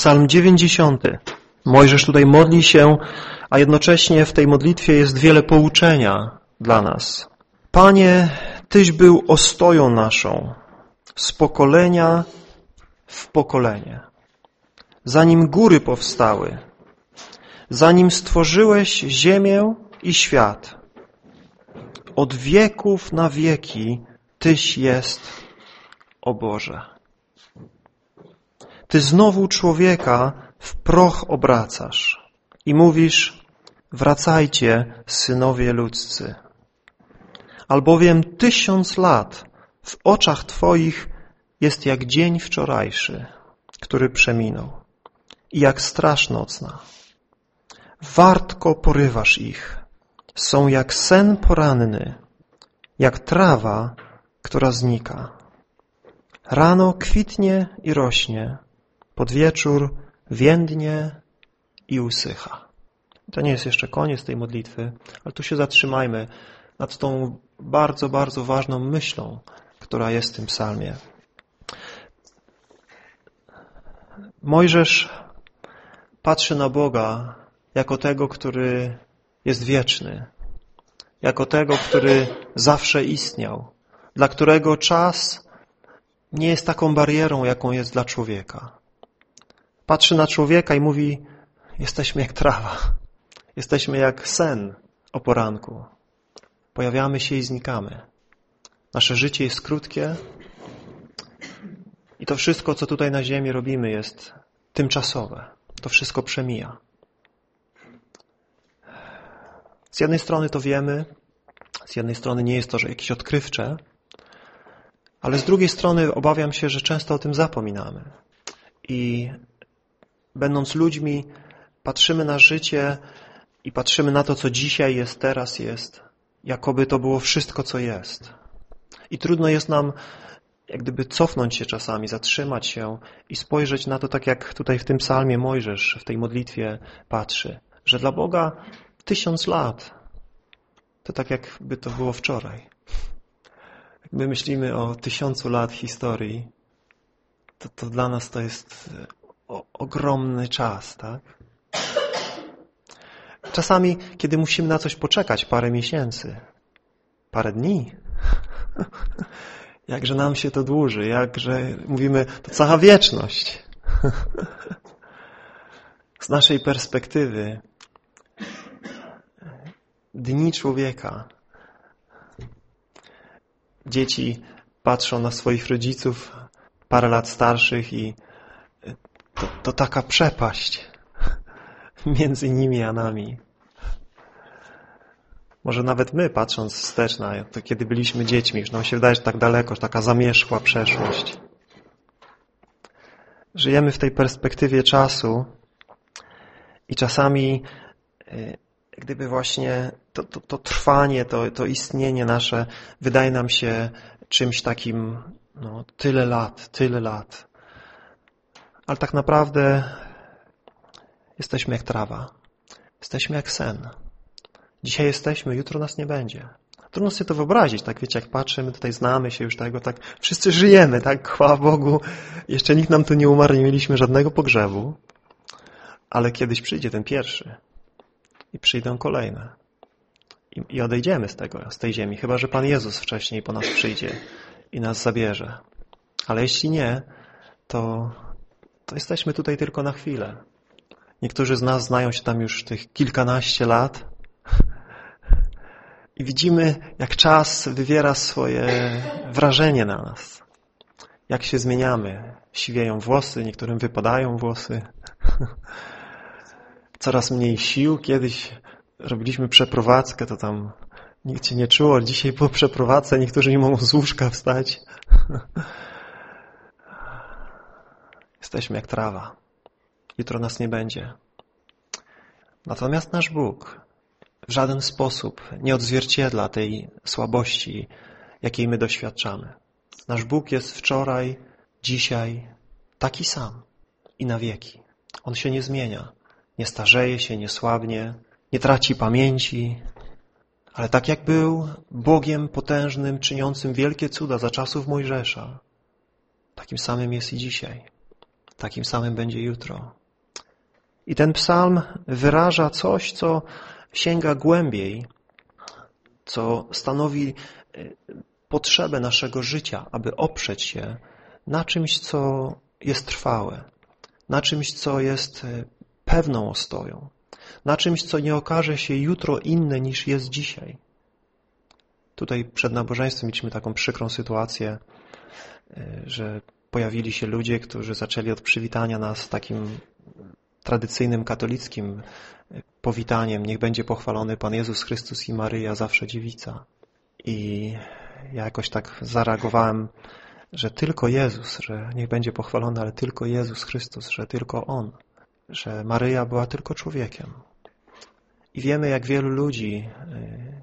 Psalm 90. Mojżesz tutaj modli się, a jednocześnie w tej modlitwie jest wiele pouczenia dla nas. Panie, Tyś był ostoją naszą z pokolenia w pokolenie. Zanim góry powstały, zanim stworzyłeś ziemię i świat, od wieków na wieki Tyś jest, o Boże. Ty znowu człowieka w proch obracasz i mówisz, wracajcie, synowie ludzcy. Albowiem tysiąc lat w oczach Twoich jest jak dzień wczorajszy, który przeminął i jak straż nocna. Wartko porywasz ich, są jak sen poranny, jak trawa, która znika. Rano kwitnie i rośnie, pod wieczór więdnie i usycha. To nie jest jeszcze koniec tej modlitwy, ale tu się zatrzymajmy nad tą bardzo, bardzo ważną myślą, która jest w tym psalmie. Mojżesz patrzy na Boga jako tego, który jest wieczny, jako tego, który zawsze istniał, dla którego czas nie jest taką barierą, jaką jest dla człowieka. Patrzy na człowieka i mówi, jesteśmy jak trawa, jesteśmy jak sen o poranku. Pojawiamy się i znikamy. Nasze życie jest krótkie i to wszystko, co tutaj na ziemi robimy jest tymczasowe. To wszystko przemija. Z jednej strony to wiemy, z jednej strony nie jest to że jakieś odkrywcze, ale z drugiej strony obawiam się, że często o tym zapominamy. I będąc ludźmi, patrzymy na życie i patrzymy na to, co dzisiaj jest, teraz jest, jakoby to było wszystko, co jest. I trudno jest nam jak gdyby cofnąć się czasami, zatrzymać się i spojrzeć na to tak, jak tutaj w tym psalmie Mojżesz w tej modlitwie patrzy, że dla Boga tysiąc lat to tak, jakby to było wczoraj. Jak my myślimy o tysiącu lat historii, to, to dla nas to jest ogromny czas, tak? Czasami, kiedy musimy na coś poczekać parę miesięcy, parę dni, jakże nam się to dłuży, jakże mówimy, to cała wieczność. Z naszej perspektywy dni człowieka. Dzieci patrzą na swoich rodziców parę lat starszych i to, taka przepaść między nimi a nami. Może nawet my, patrząc wstecz na to, kiedy byliśmy dziećmi, już nam się wydaje, że tak daleko, że taka zamierzchła przeszłość. Żyjemy w tej perspektywie czasu i czasami e, gdyby właśnie to, to, to trwanie, to, to istnienie nasze wydaje nam się czymś takim no, tyle lat, tyle lat. Ale tak naprawdę jesteśmy jak trawa. Jesteśmy jak sen. Dzisiaj jesteśmy, jutro nas nie będzie. Trudno sobie to wyobrazić, tak wiecie, jak patrzymy, tutaj znamy się już tego, tak wszyscy żyjemy, tak, chwała Bogu. Jeszcze nikt nam tu nie umarł, nie mieliśmy żadnego pogrzebu, ale kiedyś przyjdzie ten pierwszy i przyjdą kolejne. I, I odejdziemy z tego, z tej ziemi, chyba że Pan Jezus wcześniej po nas przyjdzie i nas zabierze. Ale jeśli nie, to, to jesteśmy tutaj tylko na chwilę. Niektórzy z nas znają się tam już tych kilkanaście lat i widzimy, jak czas wywiera swoje wrażenie na nas. Jak się zmieniamy. Siwieją włosy, niektórym wypadają włosy. Coraz mniej sił. Kiedyś robiliśmy przeprowadzkę, to tam nikt się nie czuło. Dzisiaj po przeprowadzce niektórzy nie mogą z łóżka wstać. Jesteśmy jak trawa. Jutro nas nie będzie. Natomiast nasz Bóg w żaden sposób nie odzwierciedla tej słabości, jakiej my doświadczamy. Nasz Bóg jest wczoraj, dzisiaj taki sam i na wieki. On się nie zmienia, nie starzeje się, nie słabnie, nie traci pamięci, ale tak jak był Bogiem potężnym, czyniącym wielkie cuda za czasów Mojżesza, takim samym jest i dzisiaj. Takim samym będzie jutro. I ten psalm wyraża coś, co sięga głębiej, co stanowi y, potrzebę naszego życia, aby oprzeć się na czymś, co jest trwałe, na czymś, co jest y, pewną ostoją, na czymś, co nie okaże się jutro inne niż jest dzisiaj. Tutaj przed nabożeństwem mieliśmy taką przykrą sytuację, y, że pojawili się ludzie, którzy zaczęli od przywitania nas takim tradycyjnym katolickim powitaniem niech będzie pochwalony Pan Jezus Chrystus i Maryja, zawsze dziewica. I ja jakoś tak zareagowałem, że tylko Jezus, że niech będzie pochwalony, ale tylko Jezus Chrystus, że tylko On, że Maryja była tylko człowiekiem. I wiemy, jak wielu ludzi y,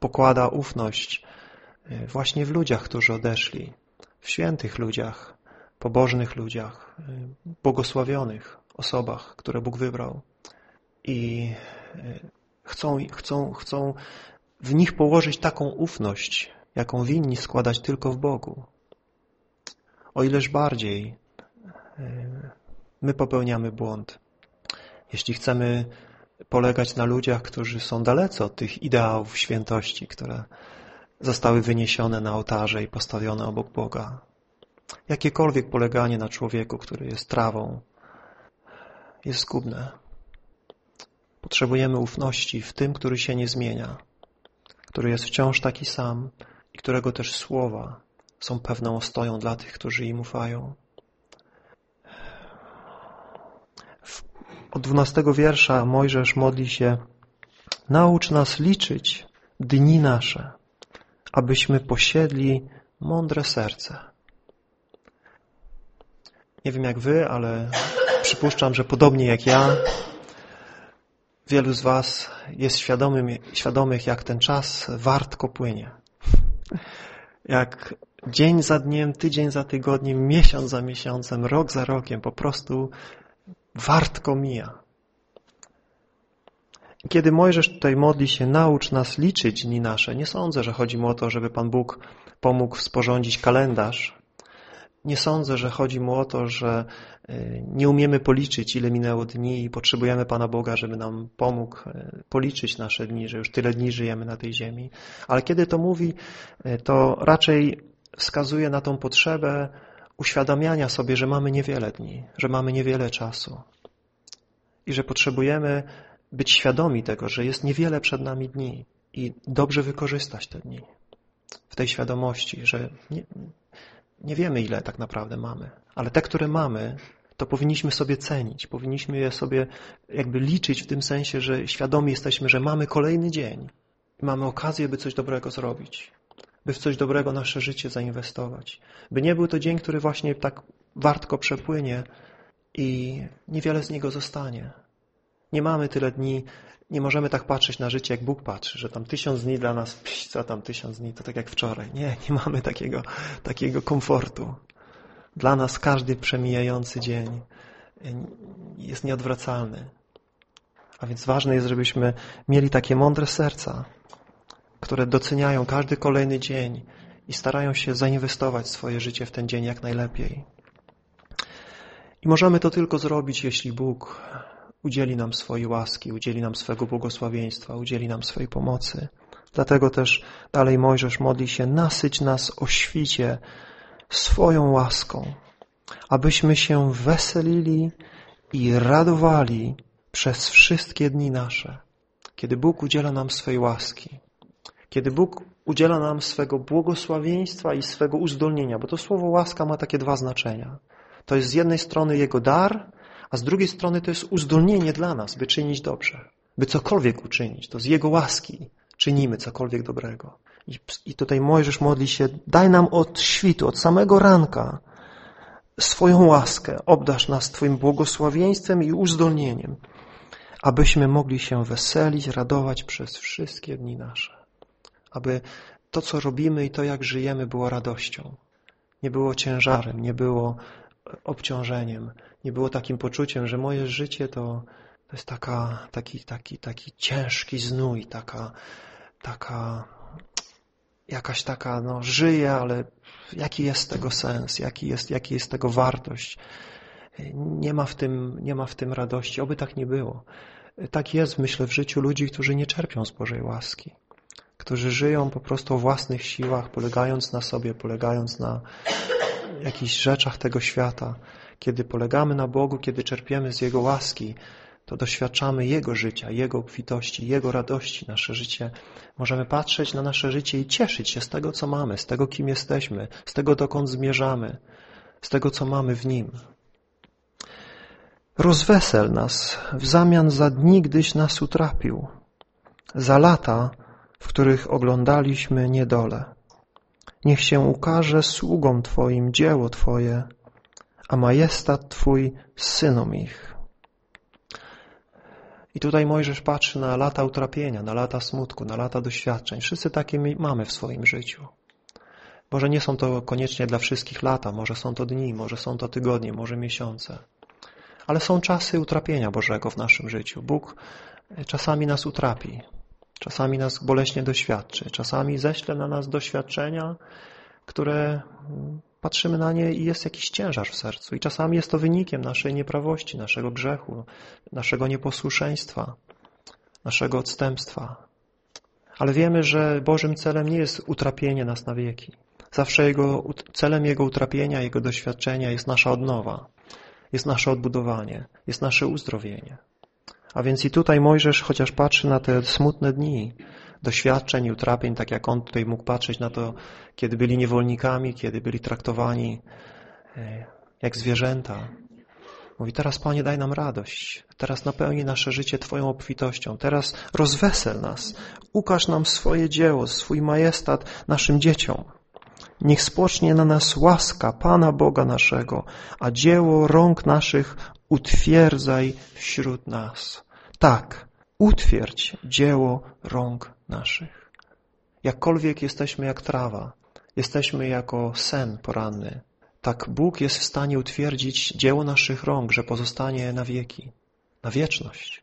pokłada ufność y, właśnie w ludziach, którzy odeszli, w świętych ludziach, pobożnych ludziach, y, błogosławionych osobach, które Bóg wybrał i e, chcą, chcą, chcą w nich położyć taką ufność, jaką winni składać tylko w Bogu. O ileż bardziej e, my popełniamy błąd. Jeśli chcemy polegać na ludziach, którzy są dalece od tych ideałów świętości, które zostały wyniesione na ołtarze i postawione obok Boga. Jakiekolwiek poleganie na człowieku, który jest trawą, jest zgubne. Potrzebujemy ufności w tym, który się nie zmienia, który jest wciąż taki sam i którego też słowa są pewną ostoją dla tych, którzy im ufają. Od dwunastego wiersza Mojżesz modli się Naucz nas liczyć dni nasze, abyśmy posiedli mądre serce. Nie wiem jak wy, ale przypuszczam, że podobnie jak ja, wielu z was jest świadomym, świadomych, jak ten czas wartko płynie. Jak dzień za dniem, tydzień za tygodniem, miesiąc za miesiącem, rok za rokiem po prostu wartko mija. Kiedy Mojżesz tutaj modli się, naucz nas liczyć dni nasze, nie sądzę, że chodzi mu o to, żeby Pan Bóg pomógł sporządzić kalendarz, nie sądzę, że chodzi mu o to, że y, nie umiemy policzyć, ile minęło dni i potrzebujemy Pana Boga, żeby nam pomógł y, policzyć nasze dni, że już tyle dni żyjemy na tej ziemi. Ale kiedy to mówi, y, to raczej wskazuje na tą potrzebę uświadamiania sobie, że mamy niewiele dni, że mamy niewiele czasu i że potrzebujemy być świadomi tego, że jest niewiele przed nami dni i dobrze wykorzystać te dni w tej świadomości, że nie, nie wiemy, ile tak naprawdę mamy, ale te, które mamy, to powinniśmy sobie cenić, powinniśmy je sobie jakby liczyć w tym sensie, że świadomi jesteśmy, że mamy kolejny dzień i mamy okazję, by coś dobrego zrobić, by w coś dobrego nasze życie zainwestować, by nie był to dzień, który właśnie tak wartko przepłynie i niewiele z niego zostanie. Nie mamy tyle dni, nie możemy tak patrzeć na życie, jak Bóg patrzy, że tam tysiąc dni dla nas, pś, co tam tysiąc dni, to tak jak wczoraj. Nie, nie mamy takiego, takiego komfortu. Dla nas każdy przemijający dzień jest nieodwracalny. A więc ważne jest, żebyśmy mieli takie mądre serca, które doceniają każdy kolejny dzień i starają się zainwestować swoje życie w ten dzień jak najlepiej. I możemy to tylko zrobić, jeśli Bóg udzieli nam swojej łaski, udzieli nam swego błogosławieństwa, udzieli nam swojej pomocy. Dlatego też dalej Mojżesz modli się, nasyć nas o świcie swoją łaską, abyśmy się weselili i radowali przez wszystkie dni nasze. Kiedy Bóg udziela nam swojej łaski, kiedy Bóg udziela nam swego błogosławieństwa i swego uzdolnienia, bo to słowo łaska ma takie dwa znaczenia. To jest z jednej strony Jego dar, a z drugiej strony to jest uzdolnienie dla nas, by czynić dobrze, by cokolwiek uczynić. To z Jego łaski czynimy cokolwiek dobrego. I, I tutaj Mojżesz modli się, daj nam od świtu, od samego ranka swoją łaskę, obdasz nas Twoim błogosławieństwem i uzdolnieniem, abyśmy mogli się weselić, radować przez wszystkie dni nasze. Aby to, co robimy i to, jak żyjemy, było radością. Nie było ciężarem, nie było obciążeniem, nie było takim poczuciem, że moje życie to, to jest taka, taki, taki, taki ciężki znój, taka, taka, jakaś taka, no żyję, ale jaki jest tego sens, jaki jest, jaki jest tego wartość. nie ma w tym, nie ma w tym radości. Oby tak nie było. Tak jest, myślę, w życiu ludzi, którzy nie czerpią z Bożej łaski. Którzy żyją po prostu o własnych siłach, polegając na sobie, polegając na jakichś rzeczach tego świata. Kiedy polegamy na Bogu, kiedy czerpiemy z Jego łaski, to doświadczamy Jego życia, Jego obfitości, Jego radości. Nasze życie, możemy patrzeć na nasze życie i cieszyć się z tego, co mamy, z tego, kim jesteśmy, z tego, dokąd zmierzamy, z tego, co mamy w Nim. Rozwesel nas w zamian za dni, gdyś nas utrapił, za lata, w których oglądaliśmy niedole. Niech się ukaże sługom Twoim dzieło Twoje, a majestat Twój synom ich. I tutaj Mojżesz patrzy na lata utrapienia, na lata smutku, na lata doświadczeń. Wszyscy takie mamy w swoim życiu. Może nie są to koniecznie dla wszystkich lata, może są to dni, może są to tygodnie, może miesiące. Ale są czasy utrapienia Bożego w naszym życiu. Bóg czasami nas utrapi, czasami nas boleśnie doświadczy, czasami ześle na nas doświadczenia, które patrzymy na nie i jest jakiś ciężar w sercu. I czasami jest to wynikiem naszej nieprawości, naszego grzechu, naszego nieposłuszeństwa, naszego odstępstwa. Ale wiemy, że Bożym celem nie jest utrapienie nas na wieki. Zawsze jego, celem Jego utrapienia, Jego doświadczenia jest nasza odnowa, jest nasze odbudowanie, jest nasze uzdrowienie. A więc i tutaj Mojżesz, chociaż patrzy na te smutne dni, doświadczeń i utrapień, tak jak on tutaj mógł patrzeć na to, kiedy byli niewolnikami, kiedy byli traktowani e, jak zwierzęta. Mówi, teraz Panie daj nam radość, teraz napełni nasze życie Twoją obfitością, teraz rozwesel nas, ukaż nam swoje dzieło, swój majestat naszym dzieciom. Niech spocznie na nas łaska Pana Boga naszego, a dzieło rąk naszych utwierdzaj wśród nas. Tak, utwierdź dzieło rąk naszych. Jakkolwiek jesteśmy jak trawa, jesteśmy jako sen poranny, tak Bóg jest w stanie utwierdzić dzieło naszych rąk, że pozostanie na wieki, na wieczność.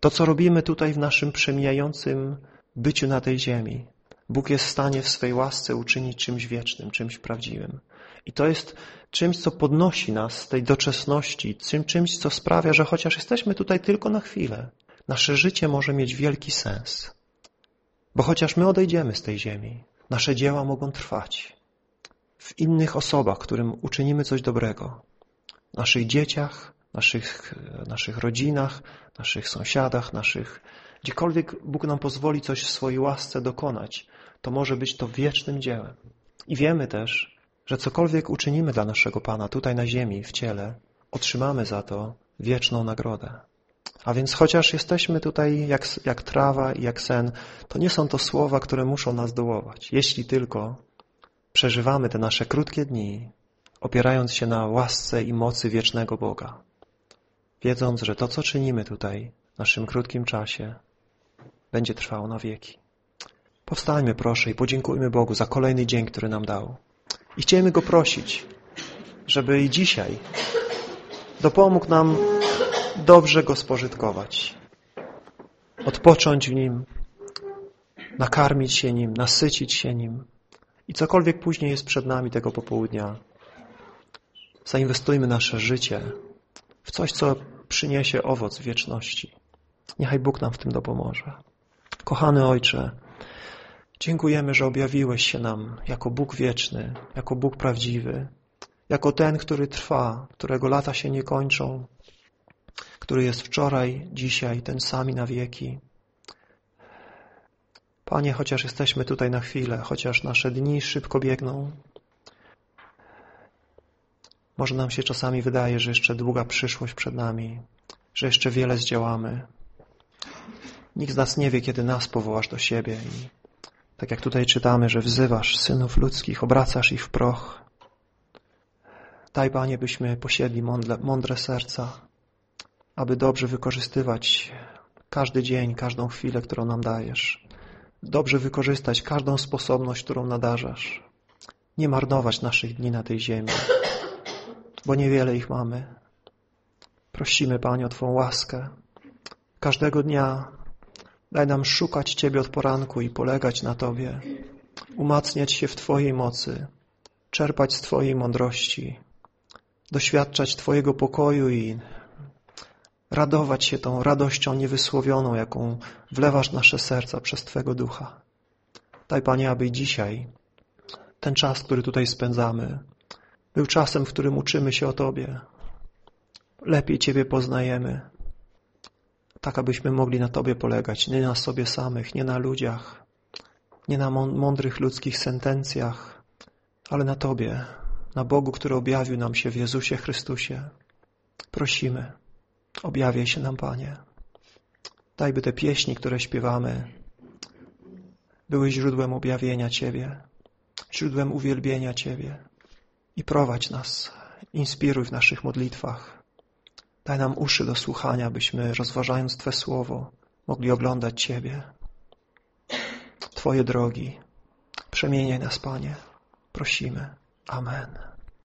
To, co robimy tutaj w naszym przemijającym byciu na tej ziemi, Bóg jest w stanie w swej łasce uczynić czymś wiecznym, czymś prawdziwym. I to jest czymś, co podnosi nas z tej doczesności, czymś, co sprawia, że chociaż jesteśmy tutaj tylko na chwilę, nasze życie może mieć wielki sens. Bo chociaż my odejdziemy z tej ziemi, nasze dzieła mogą trwać w innych osobach, którym uczynimy coś dobrego. Naszych dzieciach, naszych, naszych rodzinach, naszych sąsiadach, naszych... Gdziekolwiek Bóg nam pozwoli coś w swojej łasce dokonać, to może być to wiecznym dziełem. I wiemy też, że cokolwiek uczynimy dla naszego Pana tutaj na ziemi, w ciele, otrzymamy za to wieczną nagrodę. A więc chociaż jesteśmy tutaj jak, jak trawa i jak sen, to nie są to słowa, które muszą nas dołować. Jeśli tylko przeżywamy te nasze krótkie dni, opierając się na łasce i mocy wiecznego Boga, wiedząc, że to, co czynimy tutaj w naszym krótkim czasie, będzie trwało na wieki. Powstańmy proszę i podziękujmy Bogu za kolejny dzień, który nam dał. I chcielibyśmy Go prosić, żeby i dzisiaj dopomógł nam dobrze Go spożytkować, odpocząć w Nim, nakarmić się Nim, nasycić się Nim i cokolwiek później jest przed nami tego popołudnia, zainwestujmy nasze życie w coś, co przyniesie owoc wieczności. Niechaj Bóg nam w tym dopomoże. Kochany Ojcze, dziękujemy, że objawiłeś się nam jako Bóg wieczny, jako Bóg prawdziwy, jako ten, który trwa, którego lata się nie kończą, który jest wczoraj, dzisiaj, ten sami na wieki. Panie, chociaż jesteśmy tutaj na chwilę, chociaż nasze dni szybko biegną, może nam się czasami wydaje, że jeszcze długa przyszłość przed nami, że jeszcze wiele zdziałamy. Nikt z nas nie wie, kiedy nas powołasz do siebie i tak jak tutaj czytamy, że wzywasz synów ludzkich, obracasz ich w proch. Daj, Panie, byśmy posiedli mądre, mądre serca, aby dobrze wykorzystywać każdy dzień, każdą chwilę, którą nam dajesz. Dobrze wykorzystać każdą sposobność, którą nadarzasz. Nie marnować naszych dni na tej ziemi, bo niewiele ich mamy. Prosimy, Panie, o Twą łaskę. Każdego dnia daj nam szukać Ciebie od poranku i polegać na Tobie, umacniać się w Twojej mocy, czerpać z Twojej mądrości, doświadczać Twojego pokoju i radować się tą radością niewysłowioną, jaką wlewasz nasze serca przez Twego Ducha. Daj Panie, aby dzisiaj ten czas, który tutaj spędzamy, był czasem, w którym uczymy się o Tobie. Lepiej Ciebie poznajemy, tak abyśmy mogli na Tobie polegać, nie na sobie samych, nie na ludziach, nie na mądrych ludzkich sentencjach, ale na Tobie, na Bogu, który objawił nam się w Jezusie Chrystusie. Prosimy, objawiaj się nam, Panie. Dajby te pieśni, które śpiewamy, były źródłem objawienia Ciebie, źródłem uwielbienia Ciebie i prowadź nas, inspiruj w naszych modlitwach. Daj nam uszy do słuchania, byśmy rozważając Twe słowo mogli oglądać Ciebie. Twoje drogi. Przemieniaj nas, Panie. Prosimy. Amen.